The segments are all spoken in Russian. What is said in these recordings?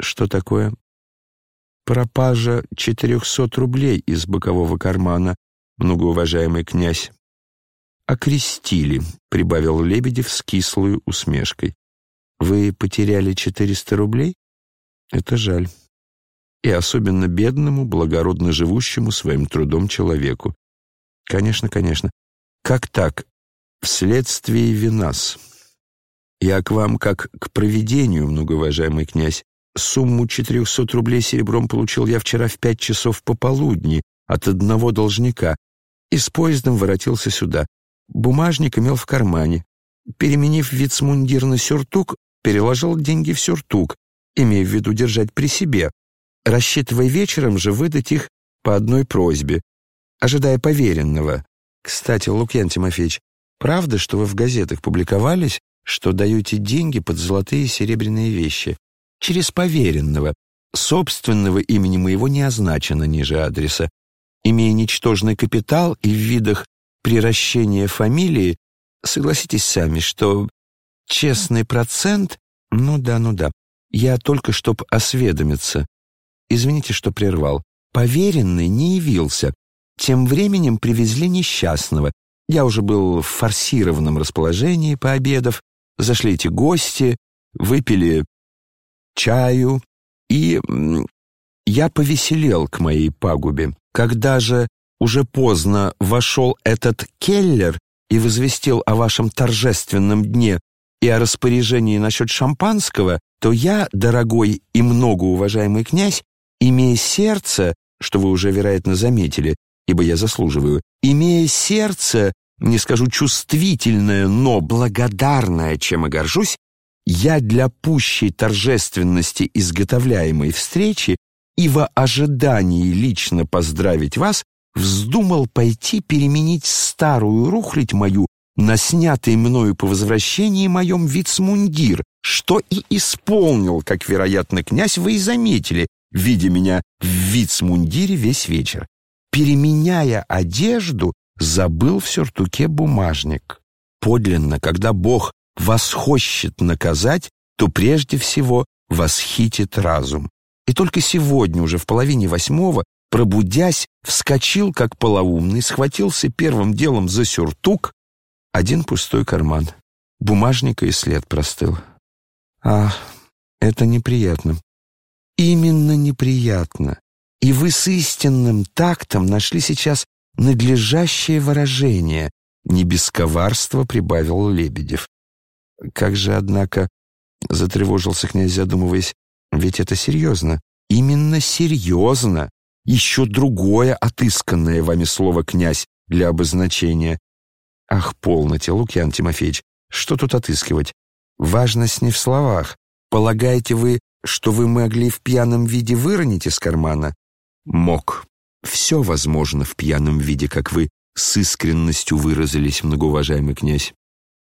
Что такое? Пропажа четырехсот рублей из бокового кармана, многоуважаемый князь. «Окрестили», — прибавил Лебедев с кислой усмешкой. «Вы потеряли четыреста рублей? Это жаль. И особенно бедному, благородно живущему своим трудом человеку. Конечно, конечно. Как так? Вследствие винас. Я к вам как к провидению, многоуважаемый князь. Сумму 400 рублей серебром получил я вчера в пять часов пополудни от одного должника и с поездом воротился сюда. Бумажник имел в кармане. Переменив вицмундир на сюртук, переложил деньги в сюртук, имея в виду держать при себе, рассчитывая вечером же выдать их по одной просьбе, ожидая поверенного. Кстати, Лукьян Тимофеевич, правда, что вы в газетах публиковались, что даете деньги под золотые и серебряные вещи? Через поверенного. Собственного имени моего не означено ниже адреса. Имея ничтожный капитал и в видах приращения фамилии, согласитесь сами, что честный процент, ну да, ну да, я только чтоб осведомиться. Извините, что прервал. Поверенный не явился. Тем временем привезли несчастного. Я уже был в форсированном расположении, пообедав. Зашли эти гости, выпили чаю, и я повеселел к моей пагубе. Когда же уже поздно вошел этот Келлер и возвестил о вашем торжественном дне и о распоряжении насчет шампанского, то я, дорогой и многоуважаемый князь, имея сердце, что вы уже, вероятно, заметили, ибо я заслуживаю, имея сердце, не скажу чувствительное, но благодарное, чем и горжусь, я для пущей торжественности изготовляемой встречи и во ожидании лично поздравить вас вздумал пойти переменить старую рухлядь мою на снятый мною по возвращении моем вицмундир, что и исполнил, как, вероятно, князь, вы и заметили, видя меня в вицмундире весь вечер. Переменяя одежду, забыл в сюртуке бумажник. Подлинно, когда Бог вас хочет наказать, то прежде всего восхитит разум. И только сегодня, уже в половине восьмого, пробудясь, вскочил, как полоумный, схватился первым делом за сюртук, один пустой карман. Бумажника и след простыл. А, это неприятно. Именно неприятно. И вы с истинным тактом нашли сейчас надлежащее выражение. Не без коварства прибавил Лебедев. Как же, однако, затревожился князь, задумываясь, ведь это серьезно. Именно серьезно. Еще другое отысканное вами слово «князь» для обозначения. Ах, полноте, Лукьян Тимофеевич, что тут отыскивать? Важность не в словах. Полагаете вы, что вы могли в пьяном виде выронить из кармана? Мог. Все возможно в пьяном виде, как вы с искренностью выразились, многоуважаемый князь.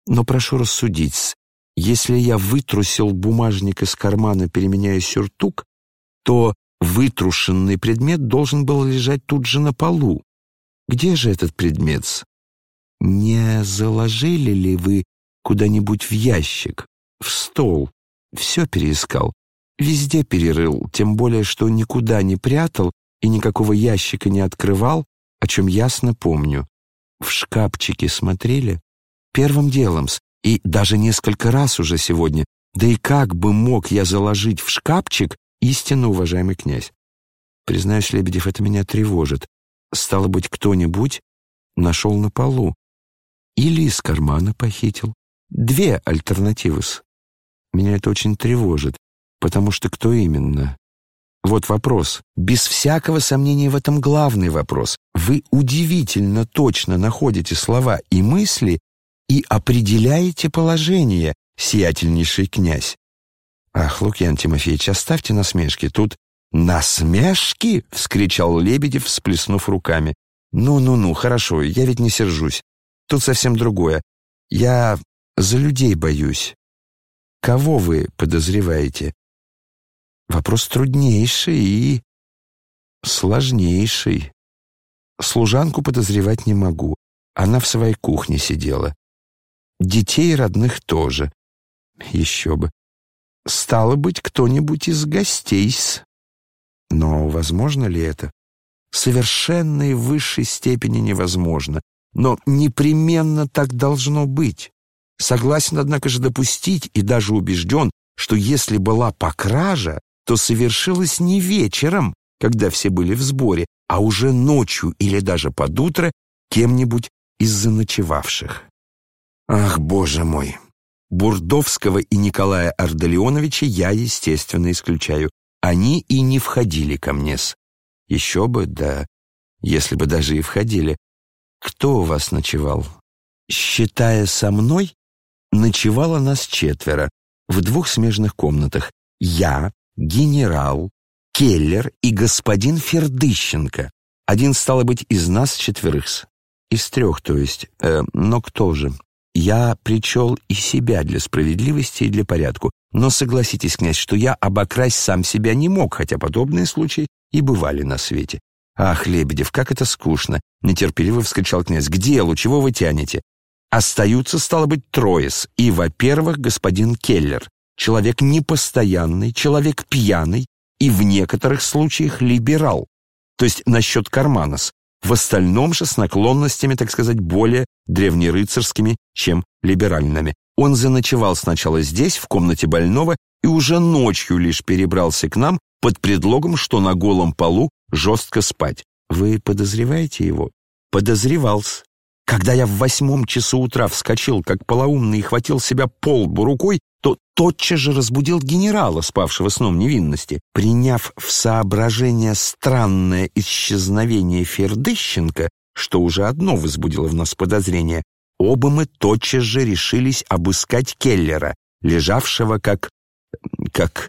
Но прошу рассудить, если я вытрусил бумажник из кармана, переменяя сюртук, то вытрушенный предмет должен был лежать тут же на полу. Где же этот предмет? Не заложили ли вы куда-нибудь в ящик, в стол? Все переискал, везде перерыл, тем более, что никуда не прятал и никакого ящика не открывал, о чем ясно помню. В шкафчике смотрели? Первым делом -с, и даже несколько раз уже сегодня. Да и как бы мог я заложить в шкафчик истинно уважаемый князь? Признаюсь, Лебедев, это меня тревожит. Стало быть, кто-нибудь нашел на полу. Или из кармана похитил. Две альтернативы -с. Меня это очень тревожит, потому что кто именно? Вот вопрос. Без всякого сомнения в этом главный вопрос. Вы удивительно точно находите слова и мысли и определяете положение, сиятельнейший князь. Ах, Лукьян Тимофеевич, оставьте насмешки. Тут насмешки? — вскричал Лебедев, всплеснув руками. Ну-ну-ну, хорошо, я ведь не сержусь. Тут совсем другое. Я за людей боюсь. Кого вы подозреваете? Вопрос труднейший и сложнейший. Служанку подозревать не могу. Она в своей кухне сидела. Детей родных тоже. Еще бы. Стало быть, кто-нибудь из гостей-с. Но возможно ли это? Совершенно и в высшей степени невозможно. Но непременно так должно быть. Согласен, однако же, допустить и даже убежден, что если была покража, то совершилась не вечером, когда все были в сборе, а уже ночью или даже под утро кем-нибудь из заночевавших. Ах, боже мой! Бурдовского и Николая Ардалионовича я, естественно, исключаю. Они и не входили ко мне с. Еще бы, да, если бы даже и входили. Кто у вас ночевал? Считая со мной, ночевало нас четверо в двух смежных комнатах. Я, генерал, Келлер и господин Фердыщенко. Один, стало быть, из нас четверых. Из трех, то есть. Э, но кто же? Я причел и себя для справедливости и для порядку. Но согласитесь, князь, что я обокрасть сам себя не мог, хотя подобные случаи и бывали на свете. «Ах, Лебедев, как это скучно!» — нетерпеливо вскричал князь. «К делу, чего вы тянете?» Остаются, стало быть, троес. И, во-первых, господин Келлер. Человек непостоянный, человек пьяный и в некоторых случаях либерал. То есть насчет карманос. В остальном же с наклонностями, так сказать, более древнерыцарскими, чем либеральными. Он заночевал сначала здесь, в комнате больного, и уже ночью лишь перебрался к нам под предлогом, что на голом полу жестко спать. Вы подозреваете его? Подозревался. Когда я в восьмом часу утра вскочил, как полоумный, и хватил себя полбу рукой, то тотчас же разбудил генерала, спавшего сном невинности. Приняв в соображение странное исчезновение Фердыщенко, что уже одно возбудило в нас подозрение, оба мы тотчас же решились обыскать Келлера, лежавшего как... как...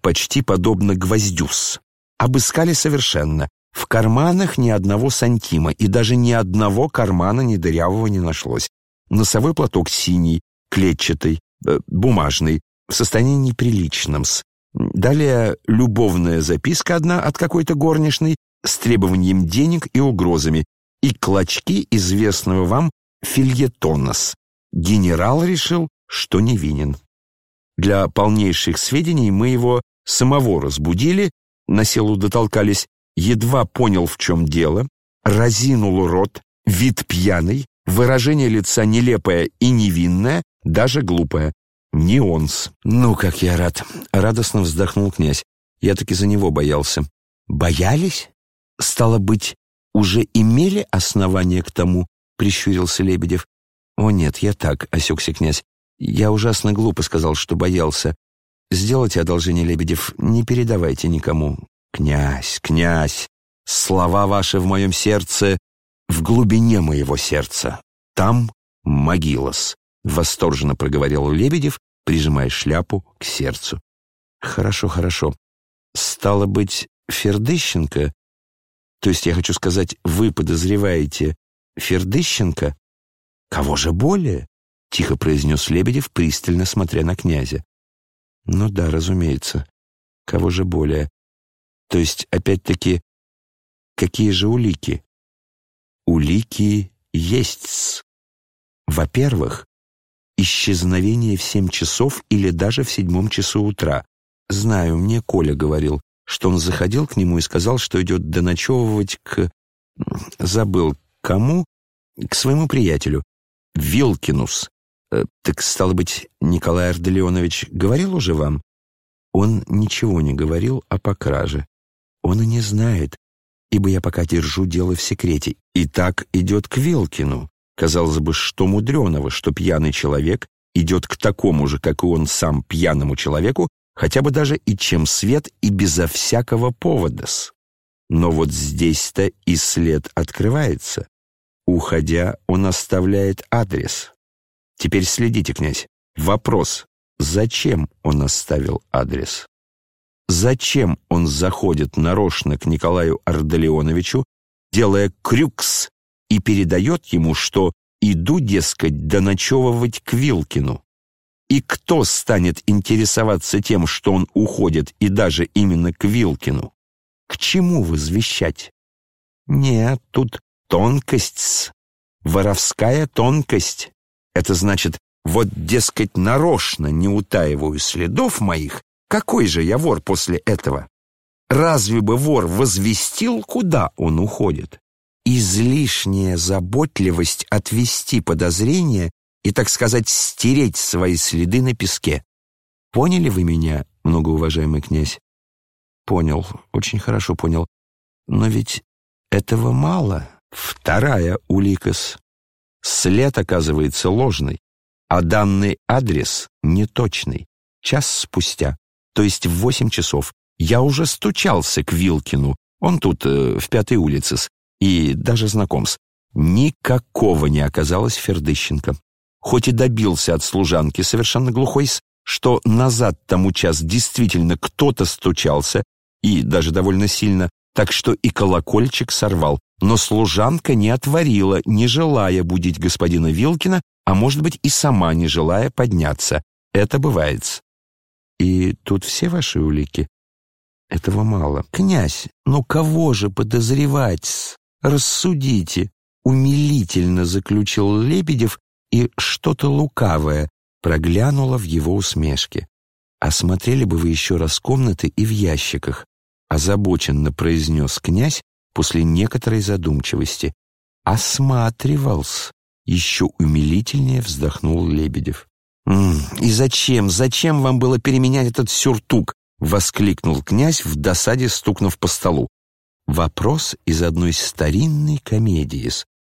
почти подобно гвоздюс. Обыскали совершенно. В карманах ни одного сантима, и даже ни одного кармана ни дырявого не нашлось. Носовой платок синий, клетчатый, бумажный, в состоянии неприличном. -с. Далее любовная записка одна от какой-то горничной с требованием денег и угрозами, и клочки известного вам фильетонос. Генерал решил, что невинен. Для полнейших сведений мы его самого разбудили, на силу дотолкались, едва понял, в чем дело, разинул рот, вид пьяный, выражение лица нелепое и невинное, даже глупое. Не он-с. Ну, как я рад. Радостно вздохнул князь. Я таки за него боялся. Боялись? Стало быть, уже имели основания к тому, прищурился Лебедев. О нет, я так, осекся князь. Я ужасно глупо сказал, что боялся. Сделайте одолжение, Лебедев, не передавайте никому. Князь, князь, слова ваши в моем сердце, в глубине моего сердца. Там могилос, восторженно проговорил Лебедев, прижимая шляпу к сердцу. Хорошо, хорошо. Стало быть, Фердыщенко, то есть я хочу сказать, вы подозреваете Фердыщенко? Кого же более? Тихо произнес Лебедев, пристально смотря на князя. Ну да, разумеется. Кого же более? То есть, опять-таки, какие же улики? Улики есть. Во-первых, исчезновение в семь часов или даже в седьмом часу утра. Знаю, мне Коля говорил, что он заходил к нему и сказал, что идет доночевывать к... Забыл, кому? К своему приятелю. Вилкинус. Э, так, стало быть, Николай Арделеонович говорил уже вам? Он ничего не говорил о покраже. Он и не знает, ибо я пока держу дело в секрете. И так идет к Вилкину. Казалось бы, что мудреного, что пьяный человек идет к такому же, как и он сам, пьяному человеку, хотя бы даже и чем свет, и безо всякого повода-с. Но вот здесь-то и след открывается. Уходя, он оставляет адрес. Теперь следите, князь. Вопрос. Зачем он оставил адрес? Зачем он заходит нарочно к Николаю Ардалионовичу, делая крюкс, и передает ему, что «иду, дескать, доночевывать к Вилкину»? И кто станет интересоваться тем, что он уходит, и даже именно к Вилкину? К чему возвещать? Нет, тут тонкость, воровская тонкость. Это значит, Вот, дескать, нарочно не утаиваю следов моих, какой же я вор после этого? Разве бы вор возвестил, куда он уходит? Излишняя заботливость отвести подозрения и, так сказать, стереть свои следы на песке. Поняли вы меня, многоуважаемый князь? Понял, очень хорошо понял. Но ведь этого мало. Вторая уликас. След оказывается ложный, а данный адрес неточный. Час спустя, то есть в восемь часов, я уже стучался к Вилкину, он тут, э, в пятой улице, и даже знаком с. Никакого не оказалось Фердыщенко. Хоть и добился от служанки совершенно глухой, что назад тому час действительно кто-то стучался, и даже довольно сильно, так что и колокольчик сорвал, но служанка не отворила, не желая будить господина Вилкина, а может быть и сама не желая подняться. Это бывает. И тут все ваши улики? Этого мало. Князь, ну кого же подозревать? Рассудите. Умилительно заключил Лебедев, и что-то лукавое проглянуло в его усмешке. Осмотрели бы вы еще раз комнаты и в ящиках, озабоченно произнес князь после некоторой задумчивости. Осматривался. Еще умилительнее вздохнул Лебедев. «М -м, «И зачем, зачем вам было переменять этот сюртук?» — воскликнул князь в досаде, стукнув по столу. Вопрос из одной старинной комедии.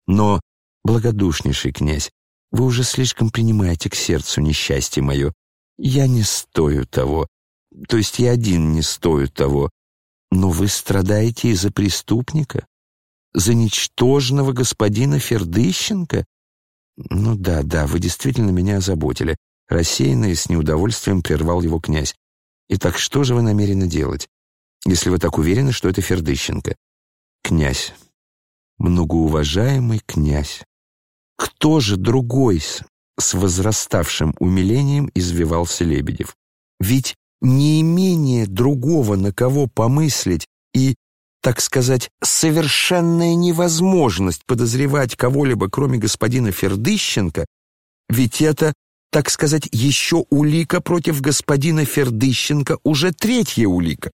Но, благодушнейший князь, вы уже слишком принимаете к сердцу несчастье мое. Я не стою того. То есть я один не стою того. Но вы страдаете из-за преступника? За ничтожного господина Фердыщенко? Ну да, да, вы действительно меня озаботили. Рассеянно и с неудовольствием прервал его князь. Итак, что же вы намерены делать, если вы так уверены, что это Фердыщенко? Князь, многоуважаемый князь, кто же другой с, с возраставшим умилением извивался Лебедев? Ведь неимение другого, на кого помыслить, и, так сказать, совершенная невозможность подозревать кого-либо, кроме господина Фердыщенко, ведь это, так сказать, еще улика против господина Фердыщенко, уже третья улика.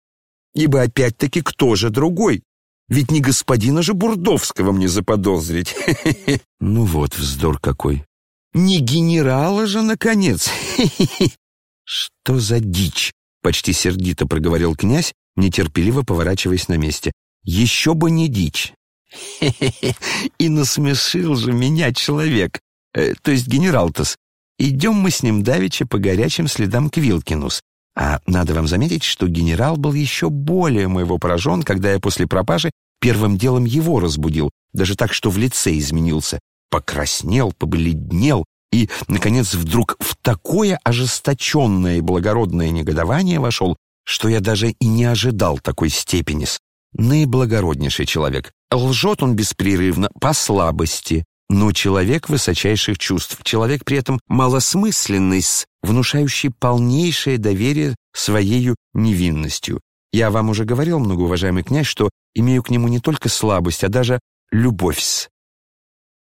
Ибо опять-таки кто же другой? Ведь не господина же Бурдовского мне заподозрить. Ну вот вздор какой. Не генерала же, наконец. Что за дичь? Почти сердито проговорил князь, нетерпеливо поворачиваясь на месте. Еще бы не дичь. И насмешил же меня человек, э, то есть генерал-тос. Идем мы с ним давеча по горячим следам к Вилкинус. А надо вам заметить, что генерал был еще более моего поражен, когда я после пропажи первым делом его разбудил, даже так, что в лице изменился. Покраснел, побледнел, и, наконец, вдруг в такое ожесточенное и благородное негодование вошел, что я даже и не ожидал такой степени. Наиблагороднейший человек. Лжет он беспрерывно, по слабости, но человек высочайших чувств, человек при этом малосмысленный, внушающий полнейшее доверие своею невинностью. Я вам уже говорил, многоуважаемый князь, что имею к нему не только слабость, а даже любовь.